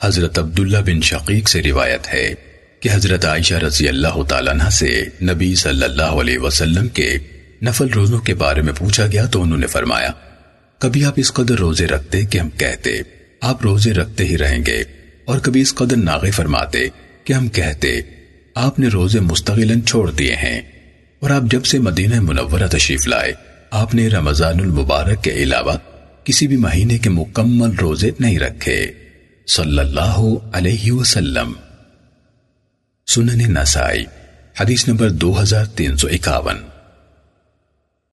حضرت عبداللہ بن شقیق سے روایت ہے کہ حضرت عائشہ رضی اللہ تعالیٰ عنہ سے نبی صلی اللہ علیہ وسلم کے نفل روزوں کے بارے میں پوچھا گیا تو انہوں نے فرمایا، کبھی آپ اس قدر روزے رکھتے کہ ہم کہتے، آپ روزے رکھتے ہی رہیں گے، اور کبھی اس قدر ناغے فرماتے کہ ہم کہتے، آپ نے روزے مستقلاً چھوڑ دیے ہیں، اور آپ جب سے مدینہ منورہ تشریف لائے، آپ نے رمضان المبارک کے علاوہ کسی بھی مہینے کے مکمل روزے نہیں رکھے۔ صلی اللہ علیہ وسلم۔ سنن نسائی حدیث نمبر دو ہزار تین سو اکاون۔